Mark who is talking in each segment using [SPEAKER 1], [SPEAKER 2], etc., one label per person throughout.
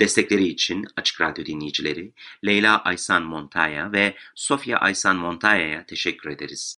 [SPEAKER 1] Destekleri için Açık Radyo dinleyicileri Leyla Aysan Montaya ve Sofia Aysan Montaya'ya teşekkür ederiz.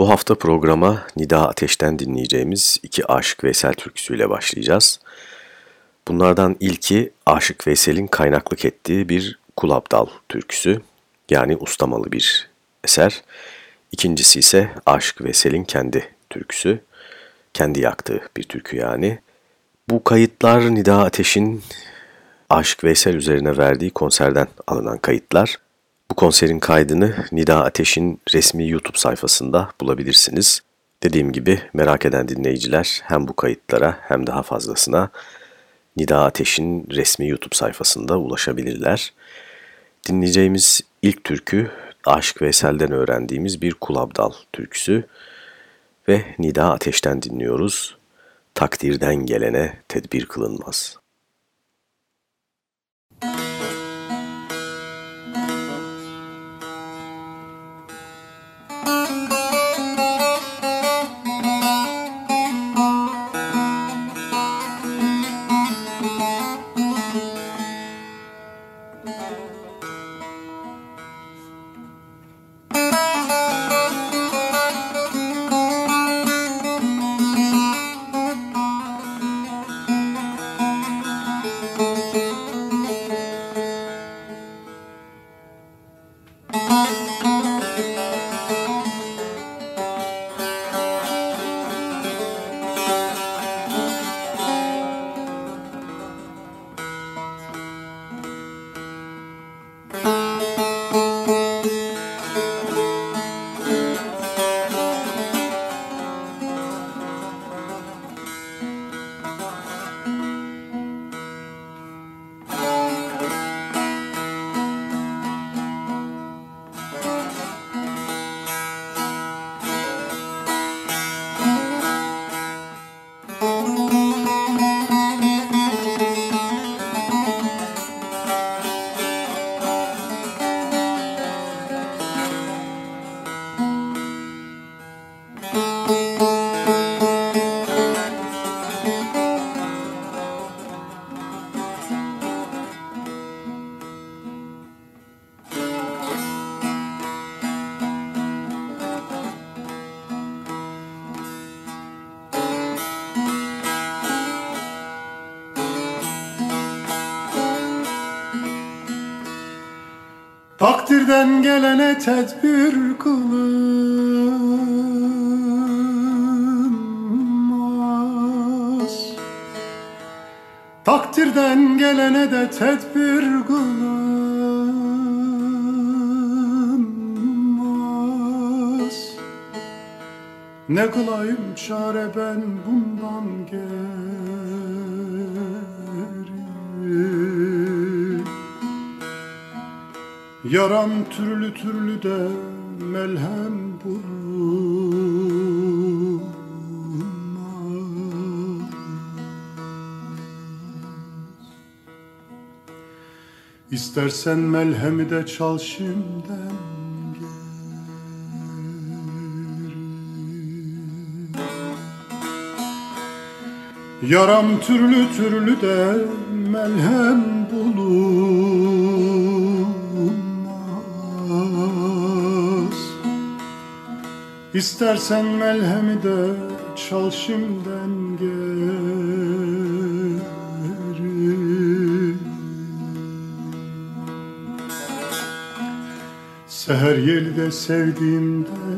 [SPEAKER 2] Bu hafta programa Nida Ateş'ten dinleyeceğimiz iki Aşık Veysel türküsüyle başlayacağız. Bunlardan ilki Aşık Veysel'in kaynaklık ettiği bir Kulabdal türküsü yani ustamalı bir eser. İkincisi ise Aşık Veysel'in kendi türküsü, kendi yaktığı bir türkü yani. Bu kayıtlar Nida Ateş'in Aşık Veysel üzerine verdiği konserden alınan kayıtlar. Bu konserin kaydını Nida Ateş'in resmi YouTube sayfasında bulabilirsiniz. Dediğim gibi merak eden dinleyiciler hem bu kayıtlara hem daha fazlasına Nida Ateş'in resmi YouTube sayfasında ulaşabilirler. Dinleyeceğimiz ilk türkü Aşık Veysel'den öğrendiğimiz bir kulabdal türküsü ve Nida Ateş'ten dinliyoruz. Takdirden gelene tedbir kılınmaz.
[SPEAKER 3] Takdirden gelene tedbir kılınmaz. Takdirden gelene de tedbir kılınmaz. Ne kılayım çare ben bundan geri Yaram türlü türlü de melhem bulunmaz. İstersen melhemi de çal şimdiden Yaram türlü türlü de melhem İstersen melhemi de çal şimdiden geri. Seher yeli de sevdiğimden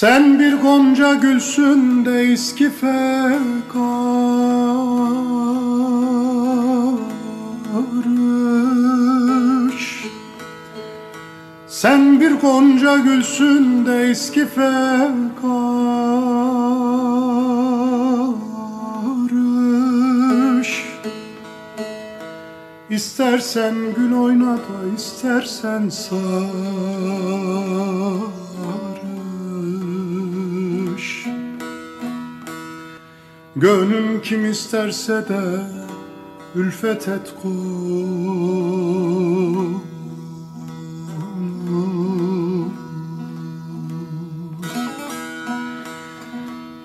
[SPEAKER 3] Sen bir gonca gülsün de karış Sen bir gonca gülsün de karış İstersen gül oyna da istersen sarış Gönül kim isterse de ülfet et kul.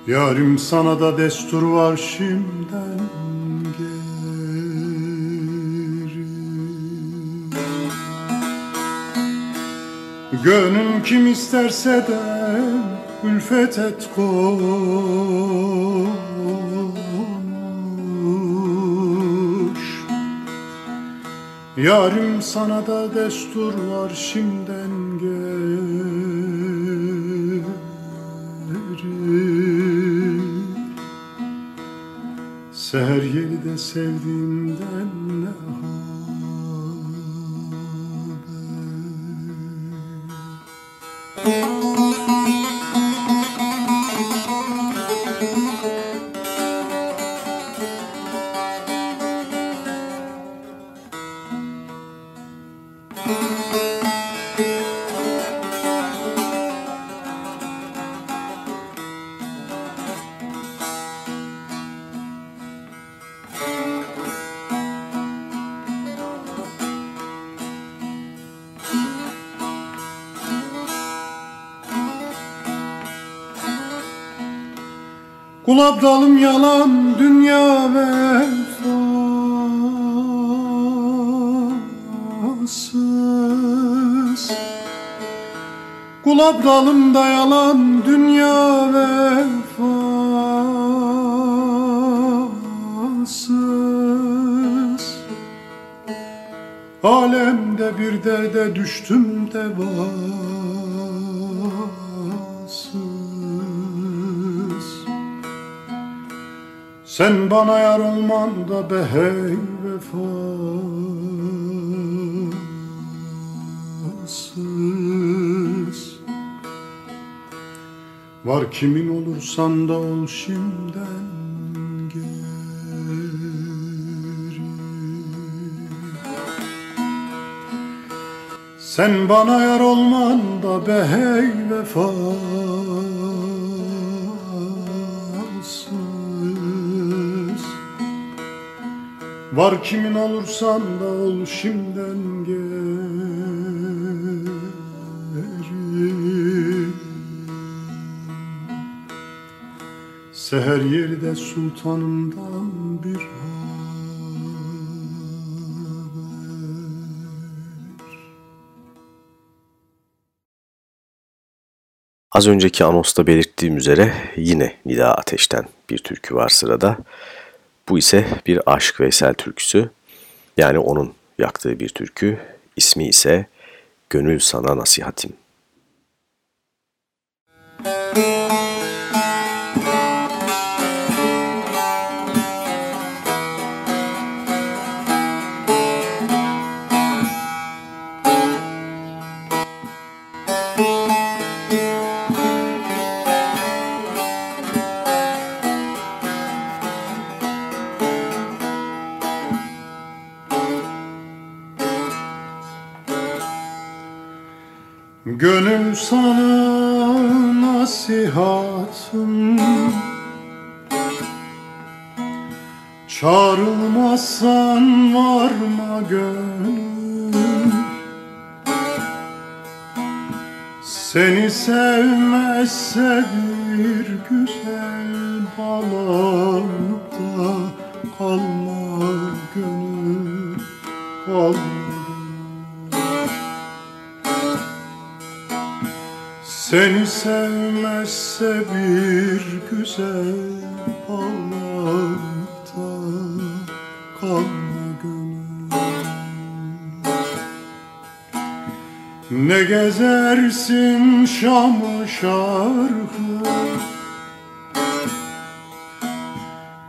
[SPEAKER 3] Yarim sana da destur var şimdiden geri. Gönül kim isterse de ülfet et konuş Yarim sana da destur var şimdiden geri Seher yeri de sevdiğimden Kul abdalım yalan dünya vefasız Kul abdalım da yalan dünya vefasız Alemde bir derde düştüm devasız Sen bana yar olman da be hey vefasız Var kimin olursan da ol şimdiden geri. Sen bana yar olman da be hey vefasız Var kimin olursan da ol şimdiden geri Seher yeri de sultanımdan bir
[SPEAKER 2] Az önceki anosta belirttiğim üzere yine Nida Ateş'ten bir türkü var sırada. Bu ise bir Aşık Veysel türküsü. Yani onun yaktığı bir türkü. İsmi ise Gönül Sana Nasihatim.
[SPEAKER 3] Gönül sana nasihatım Çağrılmazsan varma gönül Seni sevmezse bir güzel balarda Kalma gönül, kalma Seni sevmezse bir güzel bağlarda kalma gönül Ne gezersin Şam'ı şarkı?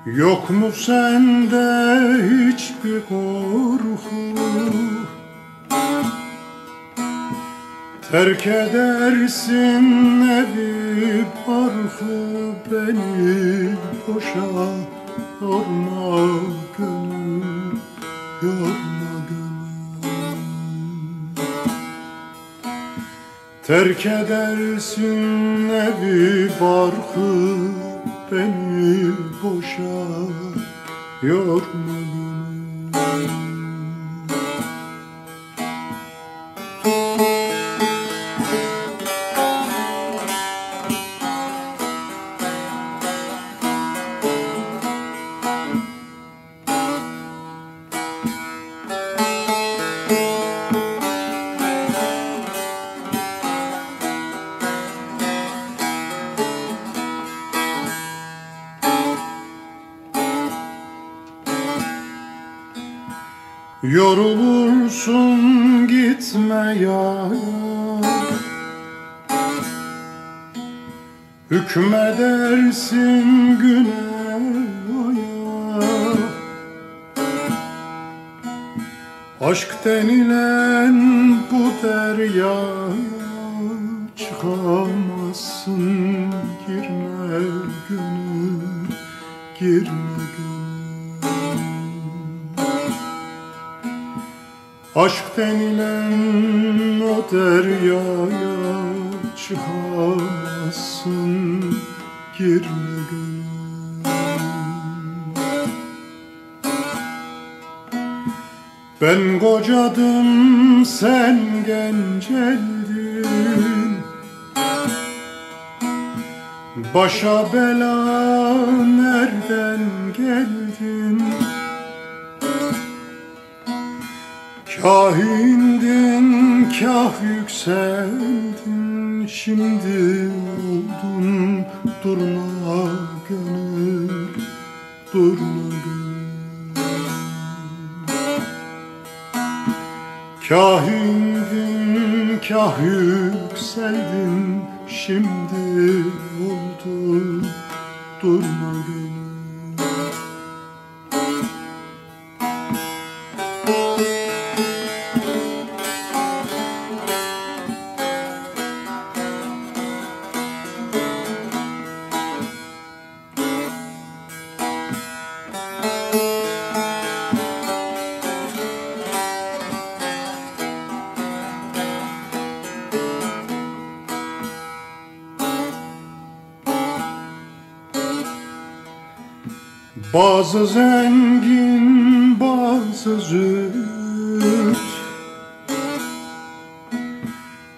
[SPEAKER 3] Yok mu sende hiçbir korku Terk edersin evi barkı Beni boşa yorma gönül Yorma gönül. Terk edersin evi barkı Beni boşa yorma Hükmedersin güne aya Aşk denilen bu deryaya Çıkamazsın. Girme gönül Girme Aşk denilen o deryaya çıkamazsın girme gönül Ben kocadım sen genceldin. Başa bela nereden geldin? Kahindin, kah yükseldin Şimdi oldun durma gönül Durma gönül. Kahindin, kah yükseldin Şimdi oldun durma gönül Bazı zengin, bazı züht.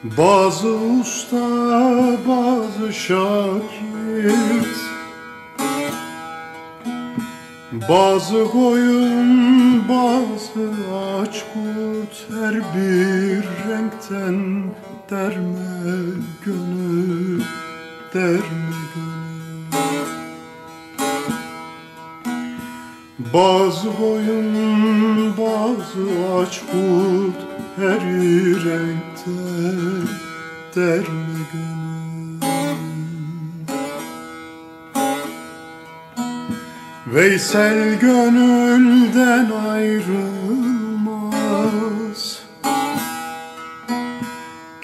[SPEAKER 3] Bazı usta, bazı şakir Bazı koyun, kurt Her renkte derme Veysel gönülden ayrılmaz.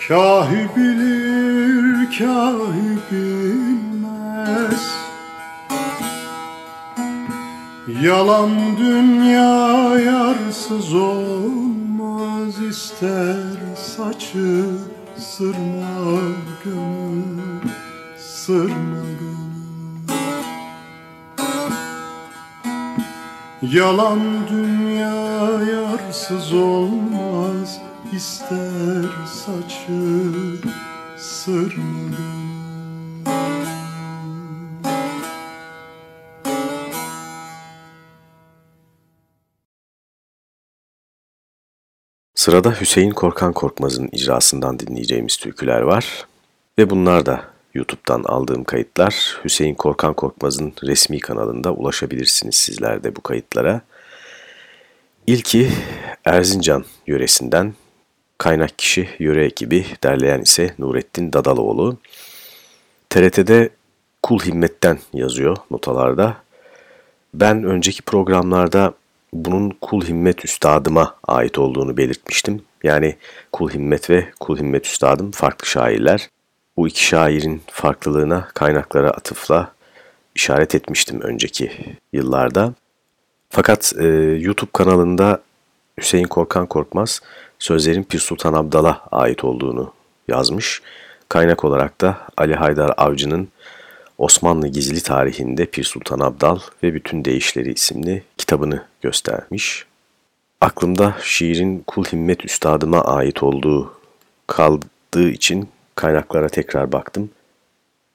[SPEAKER 3] Kahi bilir, kahi bilmez. Yalan dünya yarsız olmaz ister saçı sırma gönül sırma gönül. Yalan dünya yarsız olmaz ister saçı sırma gönül
[SPEAKER 2] Sırada Hüseyin Korkan Korkmaz'ın icrasından dinleyeceğimiz türküler var. Ve bunlar da YouTube'dan aldığım kayıtlar. Hüseyin Korkan Korkmaz'ın resmi kanalında ulaşabilirsiniz sizler de bu kayıtlara. İlki Erzincan yöresinden kaynak kişi yöre ekibi, derleyen ise Nurettin Dadaloğlu. TRT'de Kul Himmet'ten yazıyor notalarda. Ben önceki programlarda bunun Kul Himmet Üstadıma ait olduğunu belirtmiştim. Yani Kul Himmet ve Kul Himmet Üstadım farklı şairler. Bu iki şairin farklılığına kaynaklara atıfla işaret etmiştim önceki yıllarda. Fakat e, YouTube kanalında Hüseyin Korkan Korkmaz sözlerin Pir Sultan Abdal'a ait olduğunu yazmış. Kaynak olarak da Ali Haydar Avcı'nın Osmanlı Gizli Tarihinde Pir Sultan Abdal ve Bütün Değişleri isimli kitabını göstermiş. Aklımda şiirin Kul Himmet Üstadıma ait olduğu kaldığı için kaynaklara tekrar baktım.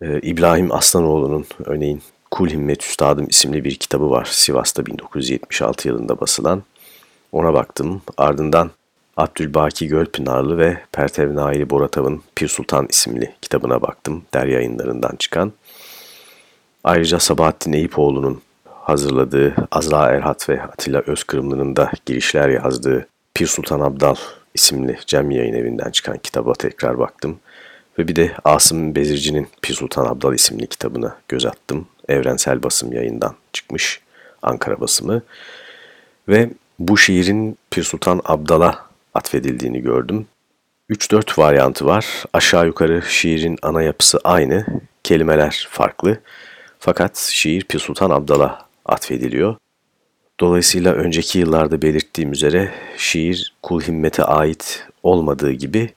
[SPEAKER 2] Ee, İbrahim Aslanoğlu'nun örneğin Kul Himmet Üstadım isimli bir kitabı var. Sivas'ta 1976 yılında basılan. Ona baktım. Ardından Abdülbaki Gölpınarlı ve Pertev Naili Boratav'ın Pir Sultan isimli kitabına baktım. Der yayınlarından çıkan. Ayrıca Sabahattin Eyüpoğlu'nun hazırladığı Azra Erhat ve Atilla Özkırımlı'nın da girişler yazdığı Pir Sultan Abdal isimli Cem Yayın Evi'nden çıkan kitaba tekrar baktım. Ve bir de Asım Bezirci'nin Pir Sultan Abdal isimli kitabına göz attım. Evrensel Basım yayından çıkmış Ankara basımı. Ve bu şiirin Pir Sultan Abdal'a atfedildiğini gördüm. 3-4 varyantı var. Aşağı yukarı şiirin ana yapısı aynı, kelimeler farklı. Fakat şiir Pir Sultan Abdal'a atfediliyor. Dolayısıyla önceki yıllarda belirttiğim üzere şiir kul himmete ait olmadığı gibi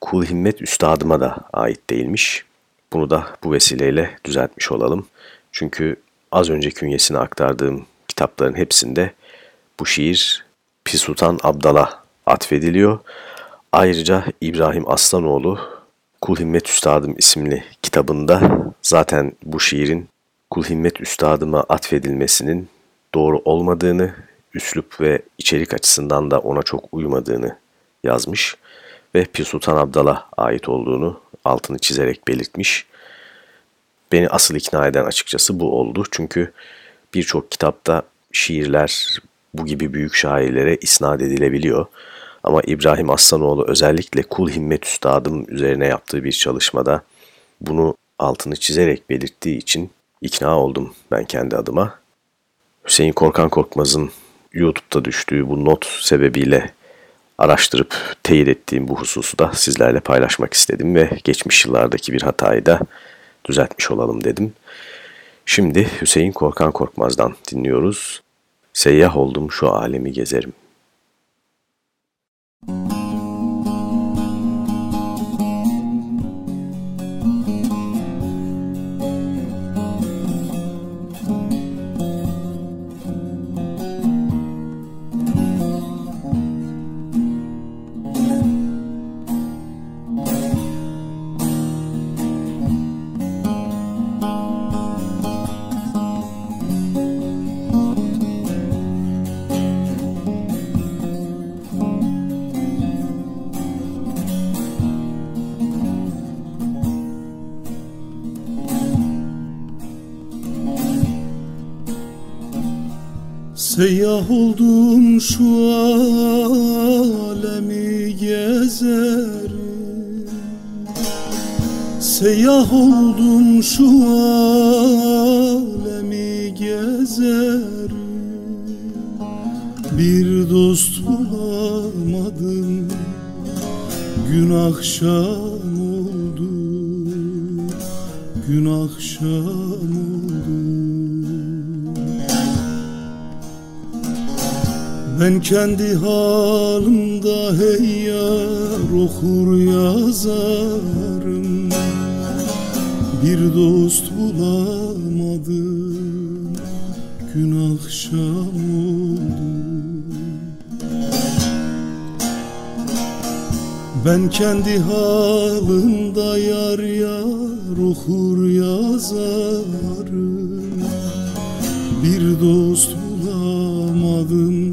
[SPEAKER 2] kul himmet üstadıma da ait değilmiş. Bunu da bu vesileyle düzeltmiş olalım. Çünkü az önce künyesine aktardığım kitapların hepsinde bu şiir Pir Sultan Abdal'a atfediliyor. Ayrıca İbrahim Aslanoğlu Kul Himmet Üstadım isimli kitabında zaten bu şiirin Kul Himmet Üstadıma atfedilmesinin doğru olmadığını, üslup ve içerik açısından da ona çok uymadığını yazmış ve Pir Sultan Abdal'a ait olduğunu altını çizerek belirtmiş. Beni asıl ikna eden açıkçası bu oldu. Çünkü birçok kitapta şiirler bu gibi büyük şairlere isnat edilebiliyor. Ama İbrahim Aslanoğlu özellikle Kul Himmet Üstadım üzerine yaptığı bir çalışmada bunu altını çizerek belirttiği için ikna oldum ben kendi adıma. Hüseyin Korkan Korkmaz'ın YouTube'da düştüğü bu not sebebiyle araştırıp teyit ettiğim bu hususu da sizlerle paylaşmak istedim ve geçmiş yıllardaki bir hatayı da düzeltmiş olalım dedim. Şimdi Hüseyin Korkan Korkmaz'dan dinliyoruz. Seyyah oldum şu alemi gezerim. Mm-hmm.
[SPEAKER 4] Seyyah oldum şu alemi gezerim. Seyyah oldum şu alemi gezerim. Bir dost bulamadım Gün akşam oldu. Gün akşam oldu Ben kendi halimde hey yar okur yazarım. Bir dost bulamadım gün akşam oldu. Ben kendi halimde yar yar okur yazarım. Bir dost bulamadım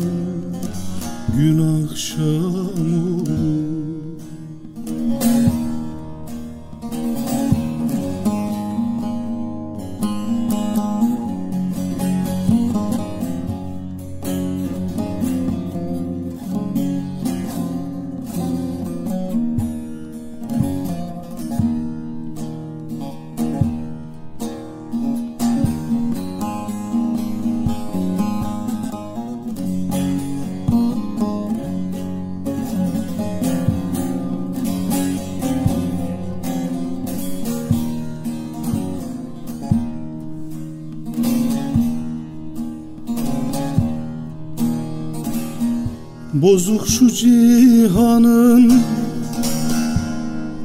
[SPEAKER 4] şu cihanın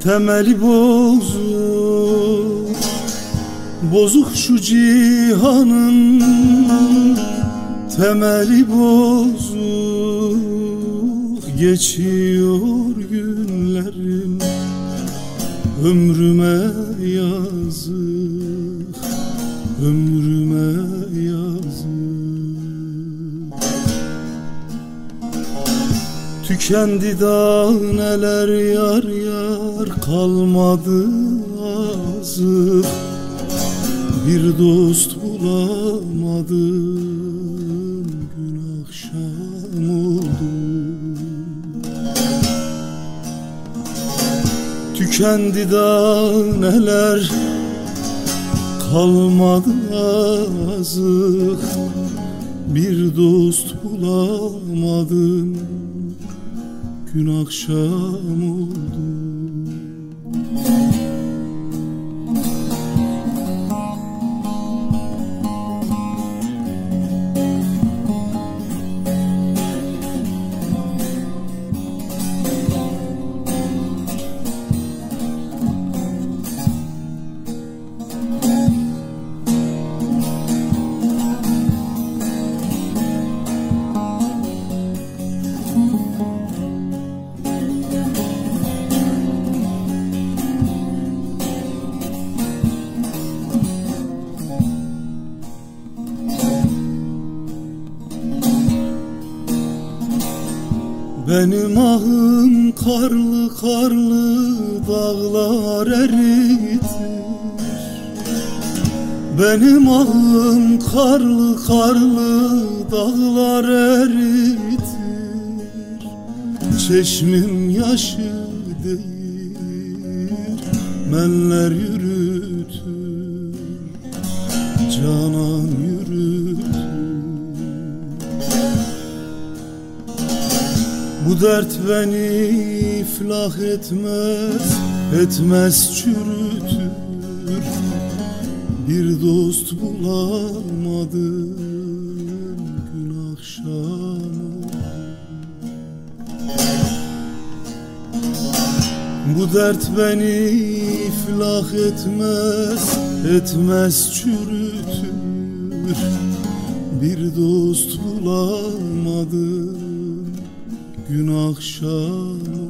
[SPEAKER 4] temeli bozuk. Bozuk şu cihanın temeli bozuk. Geçiyor günlerim ömrüme yazık. Ömrüme Tükendi da neler yar yar kalmadı azık. Bir dost bulamadım gün akşam oldu. Tükendi da neler kalmadı azık. Bir dost bulamadım gün akşam oldu Benim ahım karlı karlı dağlar eritir. Benim ahım karlı karlı dağlar eritir. Çeşmim yaşı değil menler yürütür. Canan yürütür Bu dert beni iflah etmez, etmez çürütür. Bir dost bulamadım gün akşam Bu dert beni iflah etmez, etmez çürütür. Bir dost bulamadım gün akşam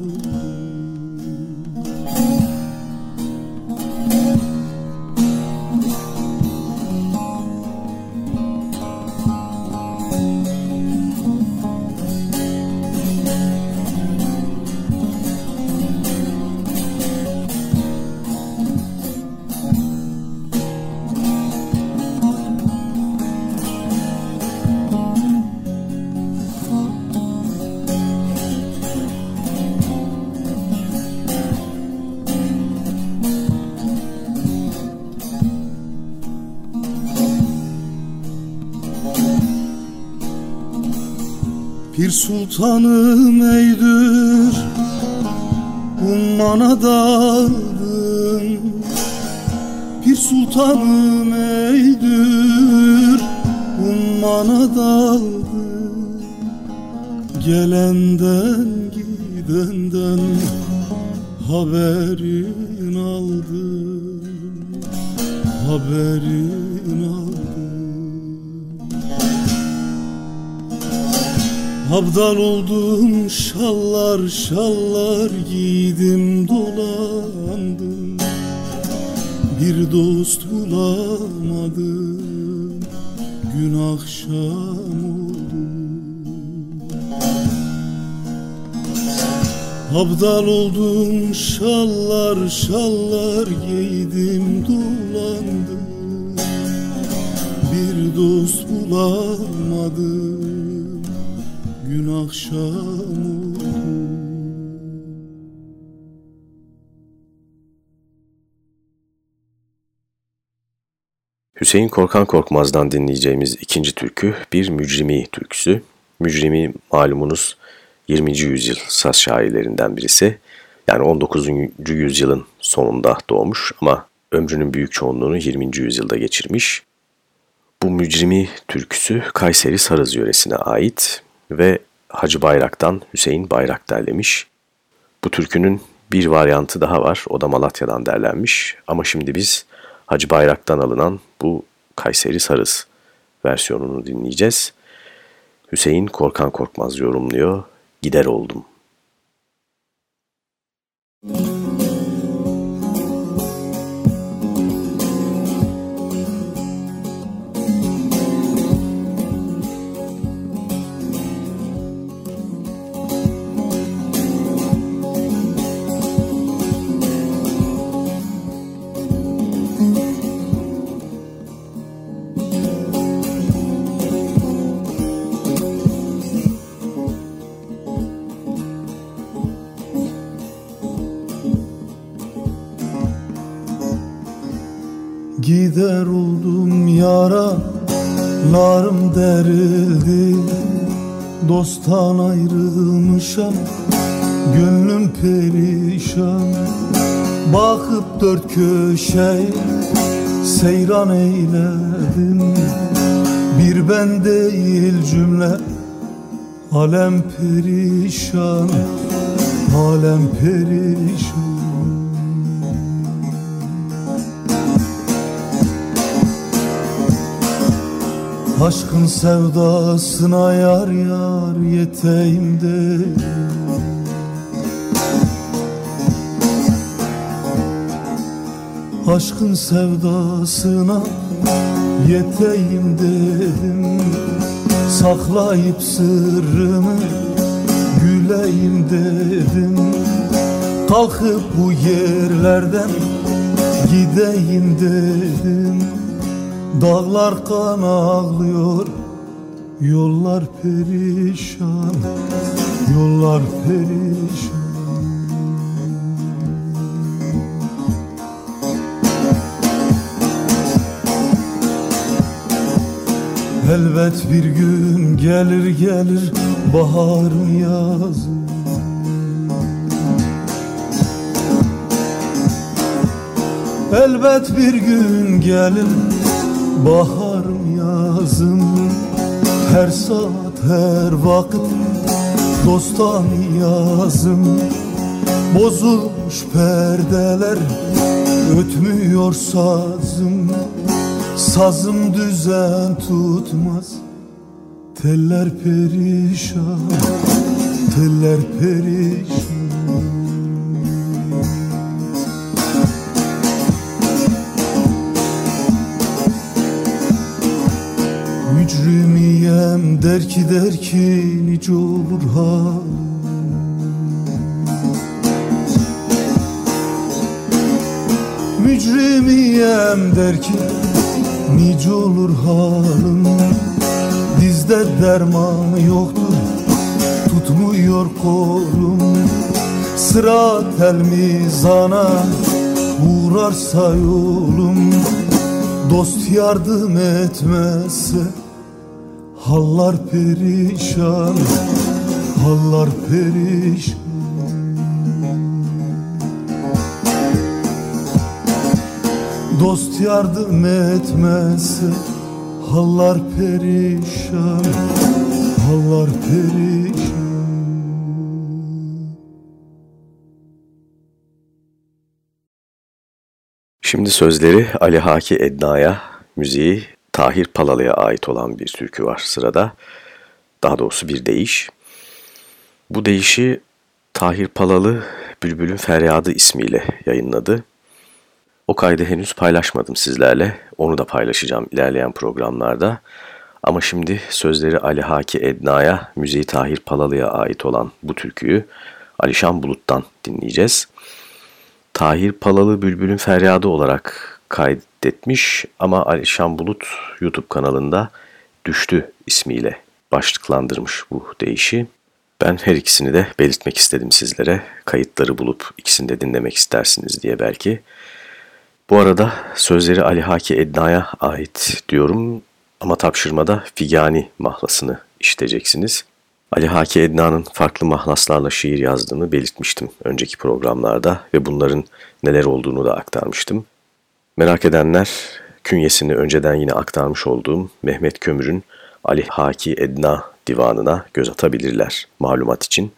[SPEAKER 4] Bir sultanım eydür Ummana daldım. Bir sultanım eydür Ummana daldım. Gelenden gidenden Haberin aldım. Haberin Abdal oldum şallar şallar giydim dolandım. Bir dost bulamadım gün akşam oldu. Abdal oldum şallar şallar giydim dolandım. Bir dost bulamadım gün akşam
[SPEAKER 2] Hüseyin Korkan Korkmaz'dan dinleyeceğimiz ikinci türkü bir mücrimi türküsü. Mücrimi malumunuz 20. yüzyıl saz şairlerinden birisi. Yani 19. yüzyılın sonunda doğmuş ama ömrünün büyük çoğunluğunu 20. yüzyılda geçirmiş. Bu mücrimi türküsü Kayseri Sarız yöresine ait ve Hacı Bayrak'tan Hüseyin Bayrak derlemiş. Bu türkünün bir varyantı daha var. O da Malatya'dan derlenmiş. Ama şimdi biz Hacı Bayrak'tan alınan bu Kayseri Sarız versiyonunu dinleyeceğiz. Hüseyin Korkan Korkmaz yorumluyor. Gider oldum.
[SPEAKER 4] Gider oldum yara Larım derildi. Dosttan ayrılmışam Gönlüm perişan. Bakıp dört köşe Seyran eyledim. Bir ben değil cümle Alem perişan Alem perişan Aşkın sevdasına yar yar yeteğimde Aşkın sevdasına yeteyim dedim Saklayıp sırrımı güleyim dedim. Kalkıp bu yerlerden gideyim dedim Dağlar kan ağlıyor Yollar perişan Yollar perişan. Elbet bir gün gelir gelir baharın yazı. Elbet bir gün gelir baharım yazım Her saat her vakit dostan yazım Bozulmuş perdeler ötmüyor sazım. Sazım düzen tutmaz. Teller perişan Teller perişan Mücrimiyem der ki der ki nice olur ha Mücrimiyem der ki nice olur halım. Dizde derman yoktur tutmuyor kolum. Sıra tel mizana uğrarsa yolum. Dost yardım etmezse Hallar perişan Hallar perişan. Dost yardım etmezse Hallar perişan Hallar perişan.
[SPEAKER 2] Şimdi sözleri Ali Haki Edna'ya, müziği Tahir Palalı'ya ait olan bir türkü var sırada. Daha doğrusu bir deyiş. Bu deyişi Tahir Palalı Bülbül'ün Feryadı ismiyle yayınladı. O kaydı henüz paylaşmadım sizlerle. Onu da paylaşacağım ilerleyen programlarda. Ama şimdi sözleri Ali Haki Edna'ya, müziği Tahir Palalı'ya ait olan bu türküyü Alişan Bulut'tan dinleyeceğiz. Tahir Palalı Bülbül'ün Feryadı olarak kaydetmiş ama Alişan Bulut YouTube kanalında Düştü ismiyle başlıklandırmış bu deyişi. Ben her ikisini de belirtmek istedim sizlere. Kayıtları bulup ikisini de dinlemek istersiniz diye belki. Bu arada sözleri Ali Haki Edna'ya ait diyorum ama tapşırmada Figani mahlasını işiteceksiniz. Ali Haki Edna'nın farklı mahlaslarla şiir yazdığını belirtmiştim önceki programlarda ve bunların neler olduğunu da aktarmıştım. Merak edenler künyesini önceden yine aktarmış olduğum Mehmet Kömür'ün Ali Haki Edna divanına göz atabilirler malumat için.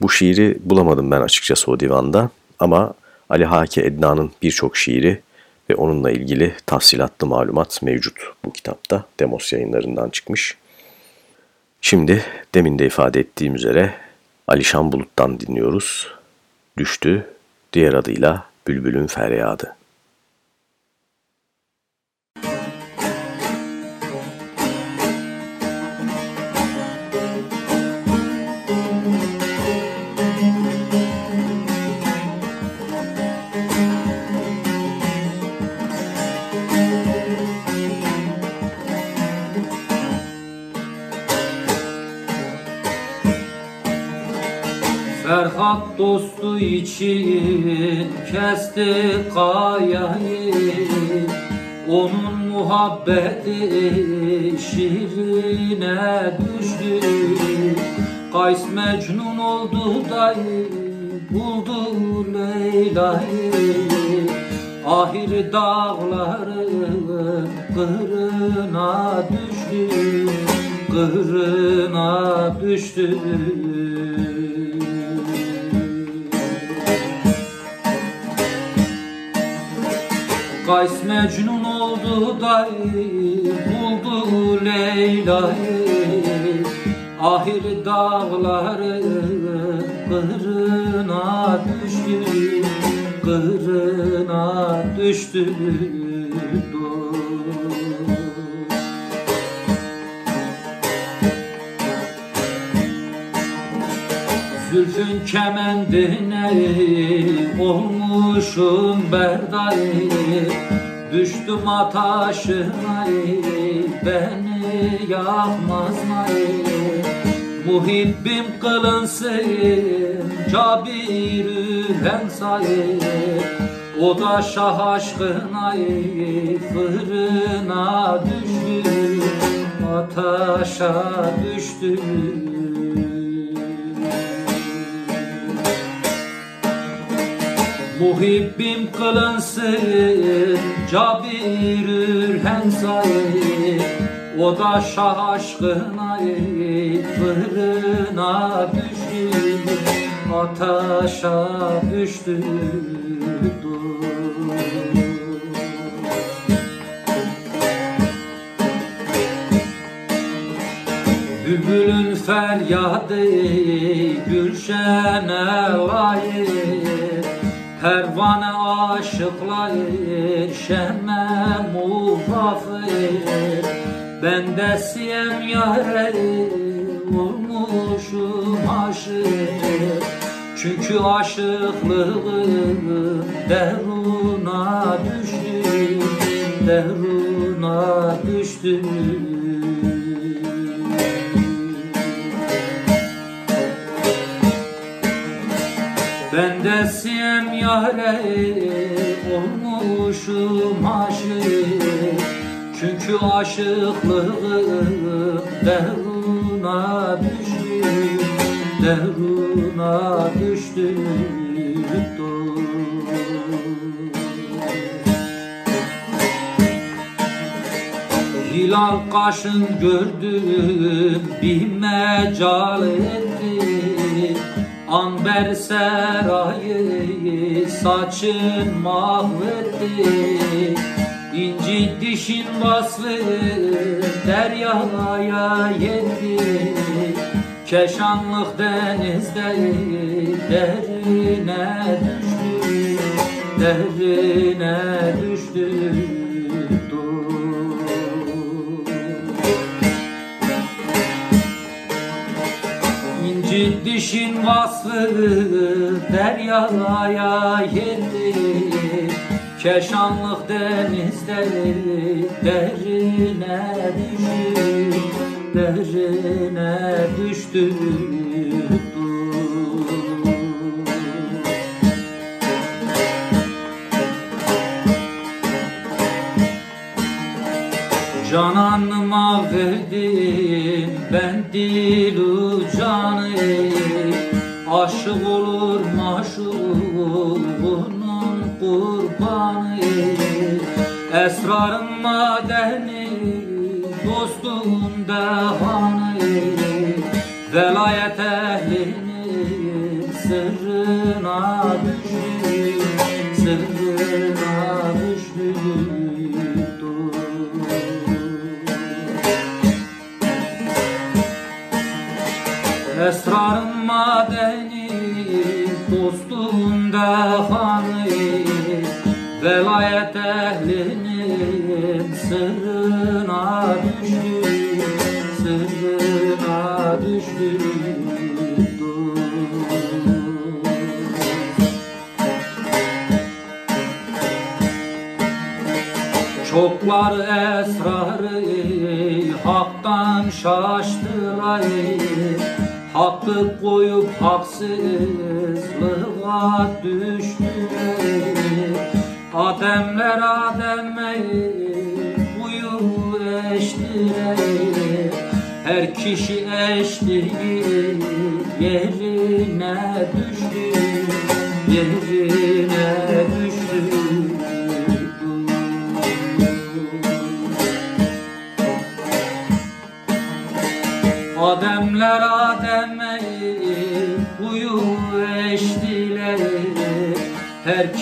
[SPEAKER 2] Bu şiiri bulamadım ben açıkçası o divanda ama Ali Haki Edna'nın birçok şiiri ve onunla ilgili tafsilatlı malumat mevcut bu kitapta. Demos yayınlarından çıkmış. Şimdi demin de ifade ettiğim üzere Alişan Bulut'tan dinliyoruz. Düştü, diğer adıyla Bülbül'ün Feryadı.
[SPEAKER 5] Ferhat dostu için kesti kayayı. Onun muhabbeti şirine düştü. Kays Mecnun oldu dayı buldu Leyla'yı. Ahir dağların kırına düştü Kırına düştü Kays Mecnun oldu dayı buldu Leyla'yı. Ahir dağları kırına düştü Kırına düştü Zülfün kemendine olmuşum berdayı. Düştüm ataşına beni yakmaz mayı Muhibbim kılınsın cabirü hemsayı O da şah aşkına fırına düştü. Ataşa düştü Muhibbim kılınsın cabirül hemsayı O da şah aşkına fırına düştü Ataşa düştü. Bülbülün feryadı gülşene layık Pervane aşıklayır şemme muvafır Ben de siyem yare olmuşum aşık. Çünkü aşıklığım deruna düştü Deruna düştü yare olmuşum aşık Çünkü aşıklığım deruna düştü Deruna düştü dost Hilal kaşın gördüm bir mecal etti Amber serayı saçın mahvetti. İnci dişin vasfı deryaya yetti Keşanlık denizde derine düştü Derine düştü dişin vasfı deryaya yetti Keşanlık denizde derine düştü. Derine düştü Cananıma verdim ben dilu canı Aşık olur maşuğunun kurbanı Esrarın madeni dostum devanı canı Çoklar esrarı haktan şaştılar Hakkı koyup haksızlığa düştüler Ademler Adem'e uyu eştiler Her kişi eştiği yerine düştü Yerine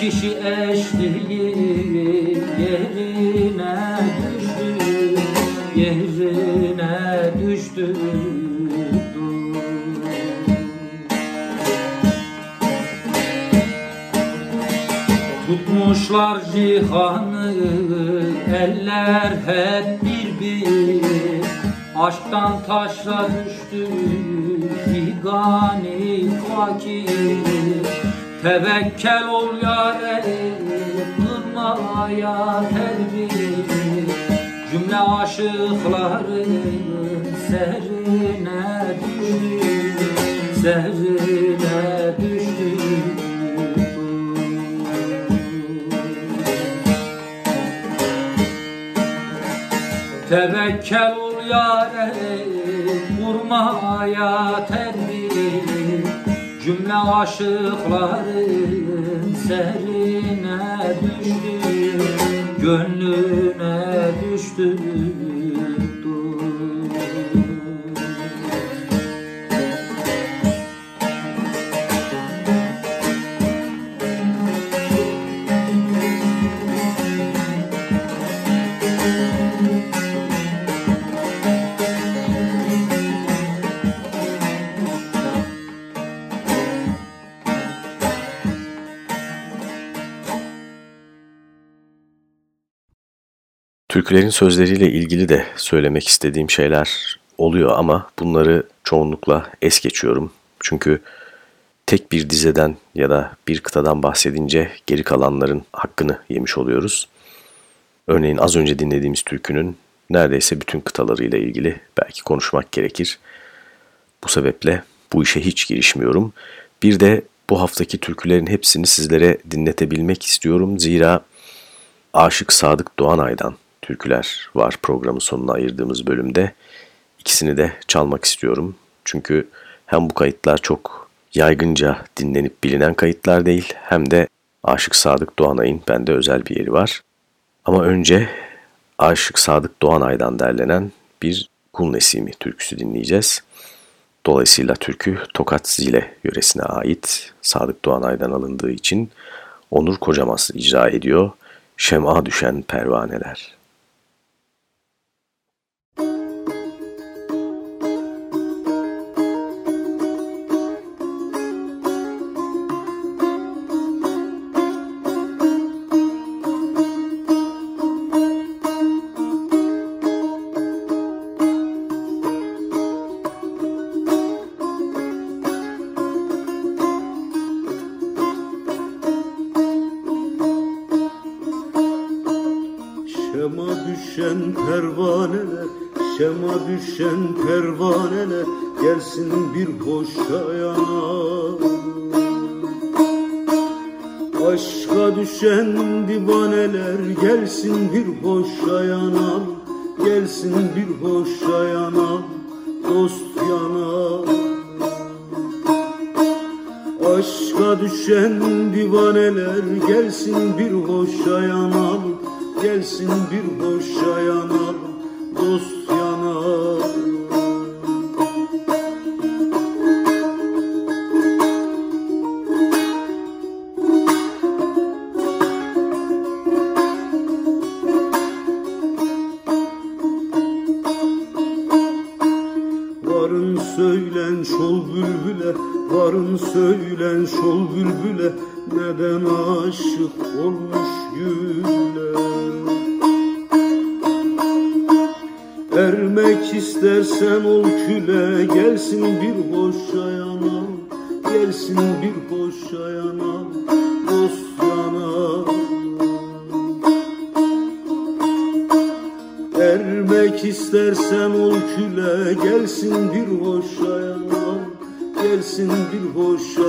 [SPEAKER 5] Kişi eştiği yerine düştü Yerine düştü. Tutmuşlar cihanı eller hep bir bir Aşktan taşla düştü figani fakir Tevekkel ol yâre kırmaya tedbir Cümle aşıkların serine düştü Serine düştü. Tevekkel ol yâre vurmaya tedbir Cümle aşıkların serine düştü Gönlüne düştü
[SPEAKER 2] Türkülerin sözleriyle ilgili de söylemek istediğim şeyler oluyor ama bunları çoğunlukla es geçiyorum. Çünkü tek bir dizeden ya da bir kıtadan bahsedince geri kalanların hakkını yemiş oluyoruz. Örneğin az önce dinlediğimiz türkünün neredeyse bütün kıtalarıyla ilgili belki konuşmak gerekir. Bu sebeple bu işe hiç girişmiyorum. Bir de bu haftaki türkülerin hepsini sizlere dinletebilmek istiyorum. Zira Aşık Sadık Doğanay'dan türküler var programın sonuna ayırdığımız bölümde. İkisini de çalmak istiyorum. Çünkü hem bu kayıtlar çok yaygınca dinlenip bilinen kayıtlar değil hem de Aşık Sadık Doğanay'ın bende özel bir yeri var. Ama önce Aşık Sadık Doğanay'dan derlenen bir Kul Nesimi türküsü dinleyeceğiz. Dolayısıyla türkü Tokat Zile yöresine ait Sadık Doğanay'dan alındığı için Onur Kocamaz icra ediyor. Şem'a düşen pervaneler.
[SPEAKER 4] Oh. İstersen ol küle Gelsin bir hoş yana Gelsin bir hoş yana Dost yana Ermek istersen ol küle Gelsin bir hoş yana Gelsin bir hoş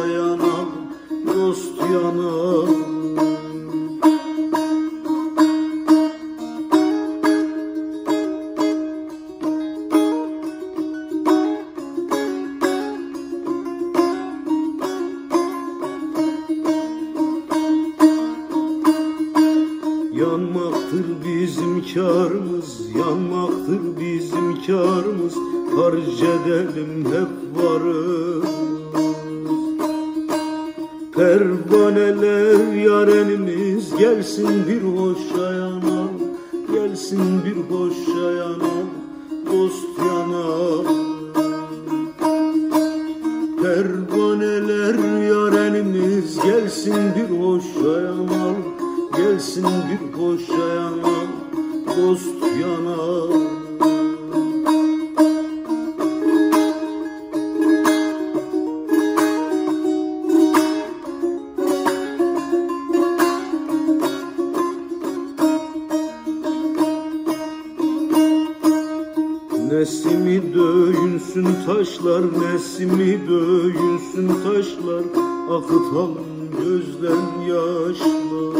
[SPEAKER 4] taşlar, nesimi döyünsün taşlar Akıtalım gözden yaşlar.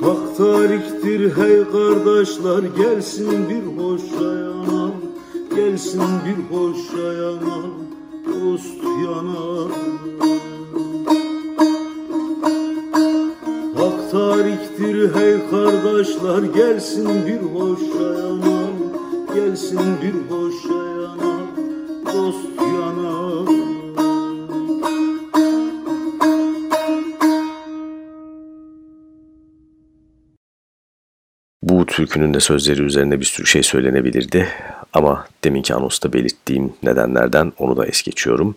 [SPEAKER 4] Hak tariktir hey kardeşler Gelsin bir hoş yana Gelsin bir hoş
[SPEAKER 2] türkünün de sözleri üzerine bir sürü şey söylenebilirdi ama deminki anosta belirttiğim nedenlerden onu da es geçiyorum.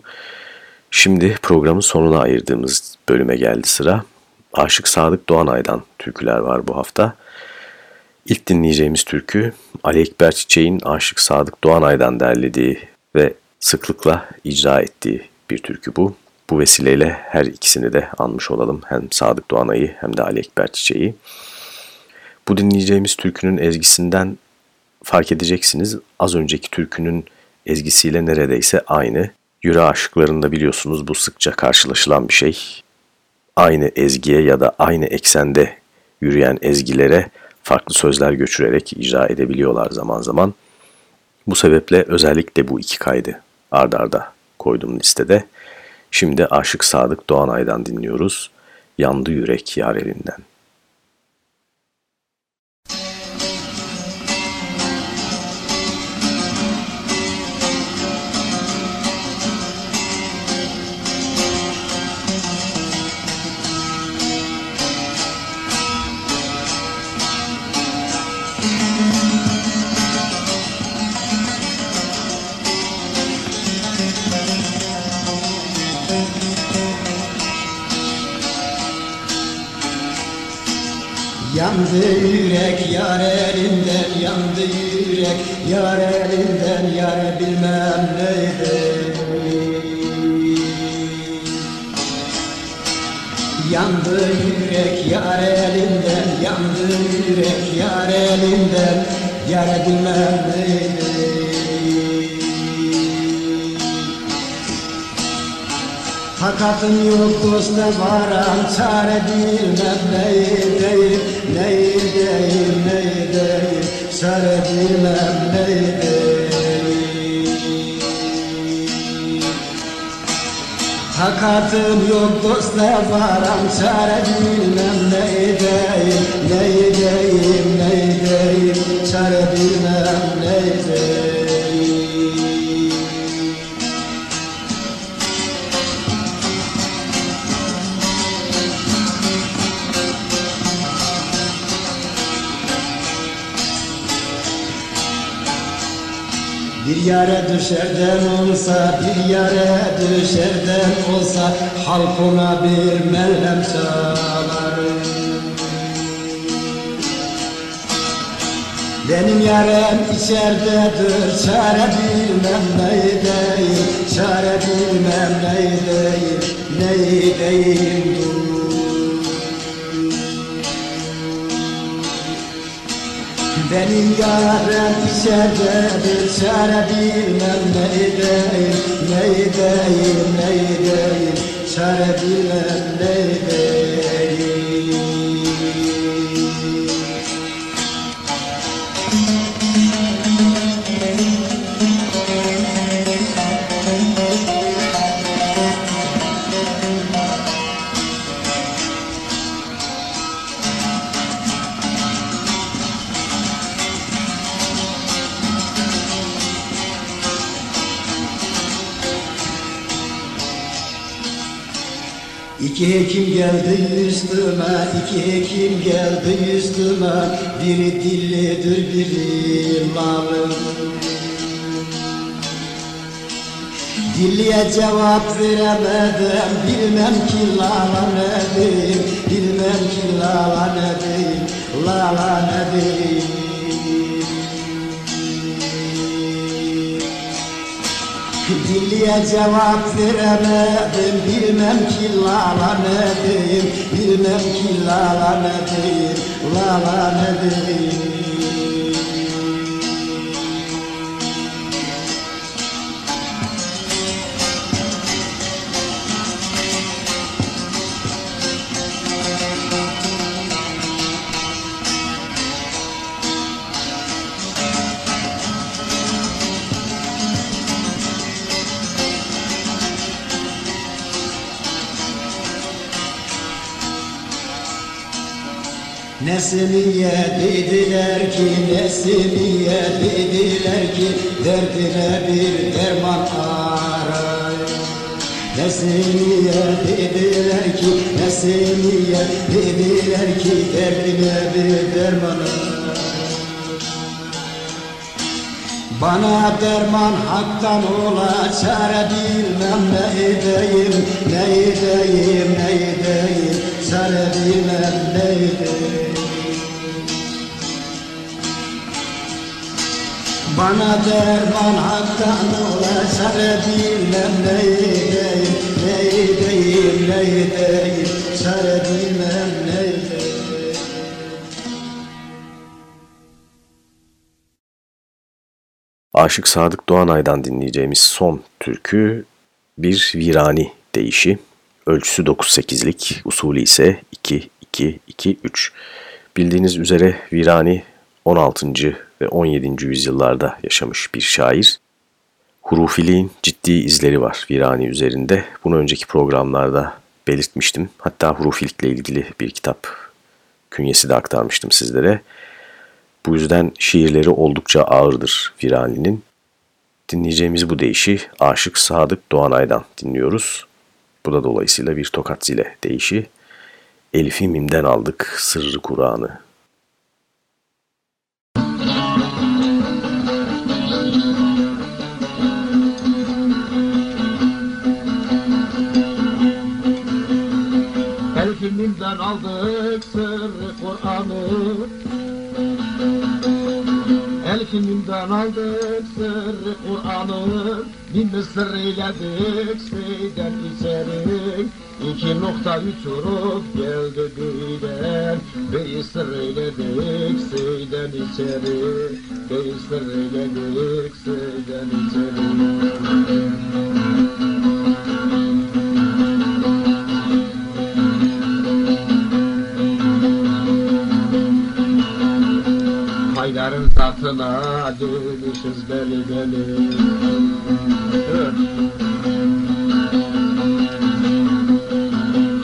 [SPEAKER 2] Şimdi programın sonuna ayırdığımız bölüme geldi sıra. Aşık Sadık Doğanay'dan türküler var bu hafta. İlk dinleyeceğimiz türkü Ali Ekber Çiçek'in Aşık Sadık Doğanay'dan derlediği ve sıklıkla icra ettiği bir türkü bu. Bu vesileyle her ikisini de anmış olalım. Hem Sadık Doğanay'ı hem de Ali Ekber Çiçek'i. Bu dinleyeceğimiz türkünün ezgisinden fark edeceksiniz. Az önceki türkünün ezgisiyle neredeyse aynı. Yüre aşıklarında biliyorsunuz bu sıkça karşılaşılan bir şey. Aynı ezgiye ya da aynı eksende yürüyen ezgilere farklı sözler göçürerek icra edebiliyorlar zaman zaman. Bu sebeple özellikle bu iki kaydı ard arda koydum listede. Şimdi Aşık Sadık Doğanay'dan dinliyoruz. Yandı yürek yar elinden.
[SPEAKER 6] Yandı yürek yar elinden yandı yürek. Yar elinden yar bilmem neydi Yandı yürek yar elinden yandı yürek. Yar elinden yar bilmem neydi Hakatım yok dosta varan çare bilmem neydeyim Neydeyim neydeyim çare bilmem neydeyim Hakatım yok dosta varan çare bilmem neydeyim Neydeyim neydeyim çare Yere düşerden olsa, bir yere düşerden olsa Halk ona bir merhem çalar Benim yarem içeridedir, çare bilmem neydeyim Çare bilmem neydeyim, neydeyim dur Benim yarem içeridedir, çare bilmem neydeyim Neydeyim, neydeyim, çare bilmem neydeyim İki hekim geldi üstüme, iki hekim geldi üstüme. Biri dillidir, biri lalım Dilliye cevap veremedim, bilmem ki lala ne Bilmem ki lala ne diyeyim, lala ne Dilliye cevap veremedim. Bilmem ki lala ne diyeyim. Bilmem ki lala ne diyeyim. Lala ne diyeyim Nesimiye dediler ki, Nesimiye dediler ki Derdine bir derman aray Nesimiye dediler ki, Nesimiye dediler ki Derdine bir derman bana derman haktan ola çare bilmem ne edeyim Ne edeyim ne edeyim çare bilmem ne edeyim Bana derman haktan ola çare bilmem ne edeyim Ne edeyim ne edeyim çare bilmem ne edeyim
[SPEAKER 2] Aşık Sadık Doğanay'dan dinleyeceğimiz son türkü bir virani deyişi. Ölçüsü 9-8'lik, usulü ise 2-2-2-3. Bildiğiniz üzere virani 16. ve 17. yüzyıllarda yaşamış bir şair. Hurufiliğin ciddi izleri var virani üzerinde. Bunu önceki programlarda belirtmiştim. Hatta hurufilikle ilgili bir kitap künyesi de aktarmıştım sizlere. Bu yüzden şiirleri oldukça ağırdır Virani'nin. Dinleyeceğimiz bu deyişi Aşık Sadık Doğanay'dan dinliyoruz. Bu da dolayısıyla bir tokat zile deyişi. Elif'i mimden aldık sırrı Kur'an'ı.
[SPEAKER 7] Elfimimden aldık sırrı Kur'an'ı. Elfimimden aldık sırrı Kur'an'ı. Bin mısır eyledik seyden içeri. İki nokta uçurup geldi birden. Bir sır eyledik içeri. Bir sır eyledik seyden içeri Haydar'ın zatına dönüşüz beli beli.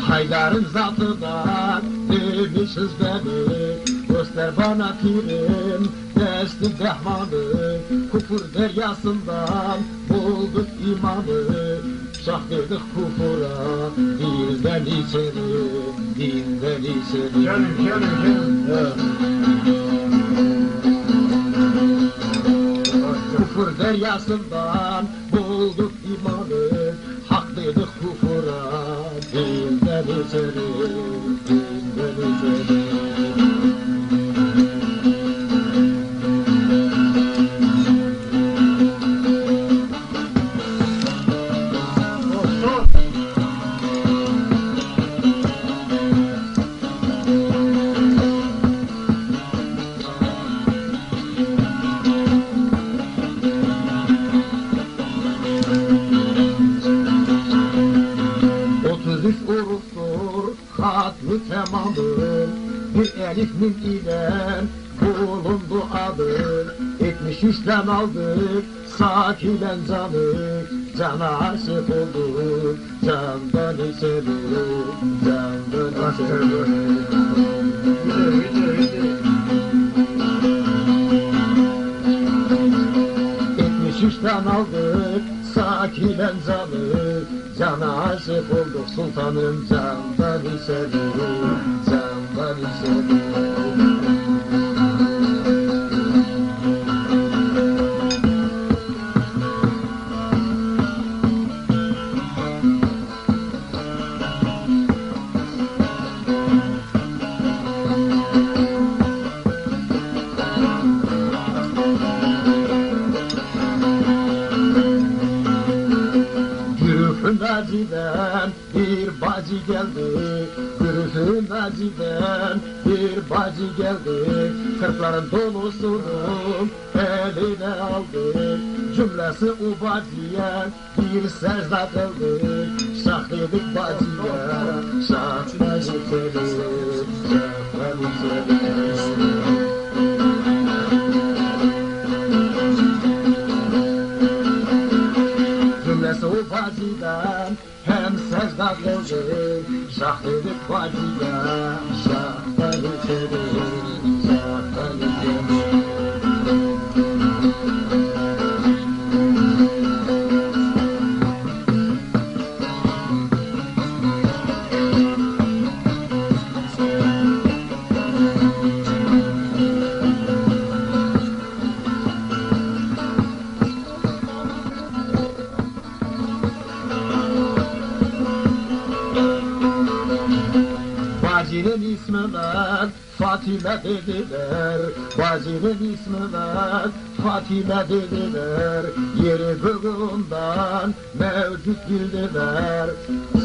[SPEAKER 7] Haydar'ın zatına dönüşüz beli. Göster bana pirim desti dehmanı Kufur deryasından bulduk imanı. Şah dedik kufura Dinden içeri Dinden içeri. Gelin gelin gelin Kufur deryasından bulduk imanı Hak dedik kufura dinden içeri Üçten aldık sakilen canı Cana aşık olduk candan içeri Candan içeri Etmiş üçten aldık sakilen canı Cana aşık olduk sultanım candan içeri Candan içeri bacı geldi Kırkların dolusunun eline aldı. Cümlesi o bacıya bir secde kıldı. Şah dedik bacıya Şah dedik Şah dedik Cümlesi o bacıdan hem secda kıldı. Şah dedik bacıya Şah'tan içeri Bacının ismi var Fatime dediler Yeri bugünden mevcut bildiler.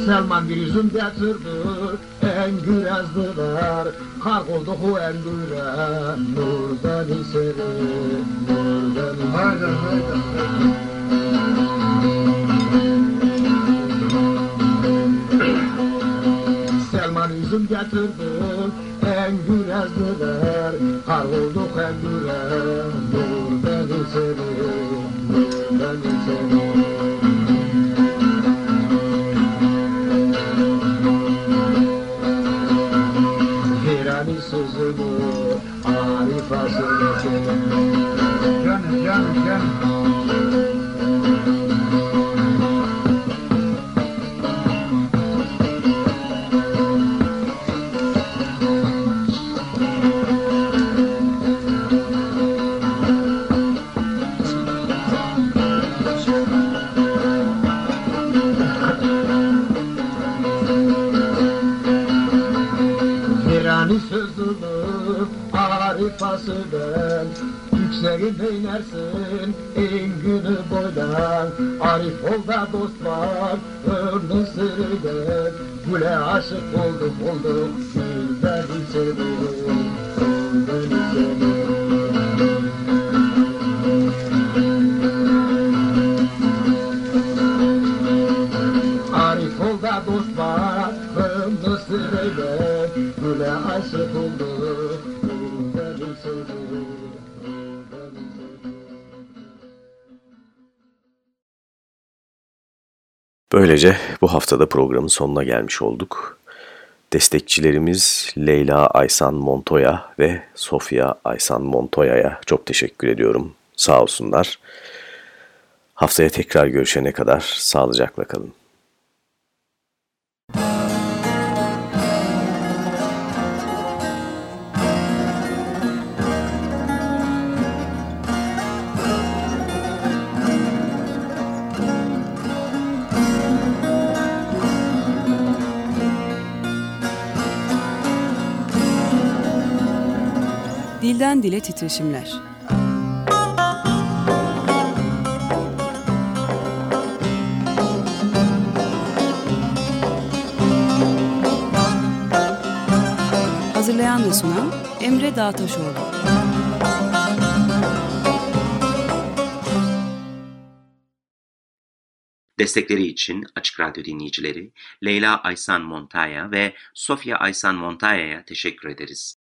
[SPEAKER 7] Selman bir yüzüm getirdi En gürazdılar Kalk oldu o en güre Nurdan iseri Nurdan iseri Haydi haydi Selman üzüm getirdim en gürazdılar Har olduk en güre Nur beni sevin Nur beni sevin. Hirani sözünü arifasını Canım canım canım sözünü arifası ben Yükseğin inersin en günü boydan. Arif ol da dostlar önün sürüden Güle aşık olduk olduk Gülden içerim Gülden içerim süreyle Güle aşık içerim.
[SPEAKER 2] Böylece bu haftada programın sonuna gelmiş olduk. Destekçilerimiz Leyla Aysan Montoya ve Sofia Aysan Montoya'ya çok teşekkür ediyorum. Sağ olsunlar. Haftaya tekrar görüşene kadar sağlıcakla kalın.
[SPEAKER 8] Dilden Dile Titreşimler Hazırlayan ve sunan Emre Dağtaşoğlu.
[SPEAKER 1] Destekleri için Açık Radyo dinleyicileri Leyla Aysan Montaya ve Sofya Aysan Montaya'ya teşekkür ederiz.